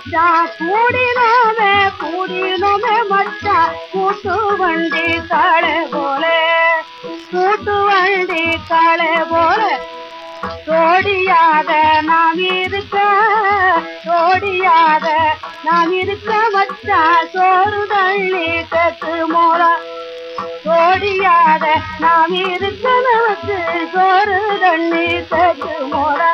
மச்சா கூடினோமே கூடினோமே மச்சா கூட்டு வண்டி தலை போல கூட்டு வண்டி தலை போல. ஜோடியாக நாம் இருக்க ஜோடியாக நாம் இருக்க மச்சா சோறு தள்ளி கத்து மோரா ஜோடியாக நாம் இருக்க நமக்கு சோறு தள்ளி கத்து மோரா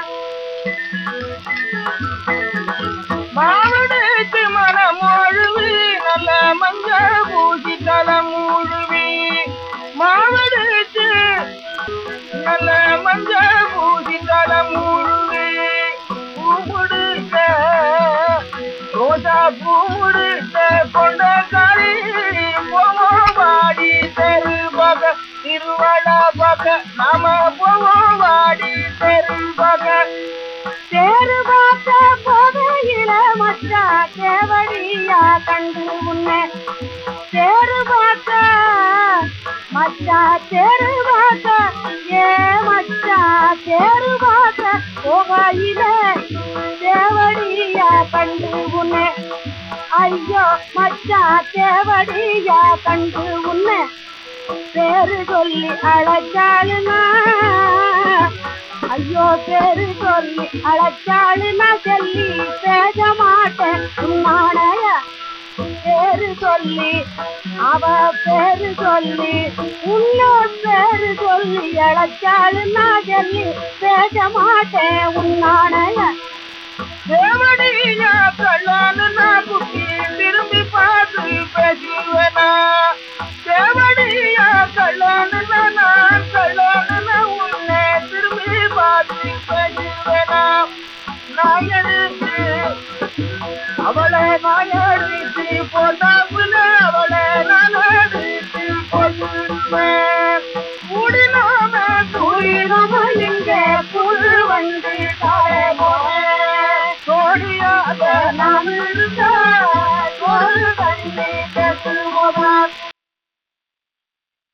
ரோஜா பூமுடுத்த கொண்ட காரி போவோம் வாடி தெரு பக திருவள பக நாம போவோம் வாடி தேவடியா கண்டு உன்னை தேருபாத்த மச்சா தேரு ஏ மச்சா தேருபாத்த போக ஐயோ மச்சா தேவடியா கண்டு உன்னை பேரு சொல்லி அழைச்சாளுனா ஐயோ பேரு சொல்லி அழைச்சாளுனா சொல்லி பேச மாட்டேன். உன்னாடைய பேரு சொல்லி அவ பேரு சொல்லி உன்ன பேரு சொல்லி அழைச்சாளுனா சொல்லி பேச மாட்டேன். உன்னாடைய தேவடியா கல்லான்னு குட்டி அவளை நான் அடித்து போட்டாப்புல அவளை நான் அடித்து போட்டுப்பேன் முடினாம தூயினம வந்து தாழ போறேன் நான் இருந்த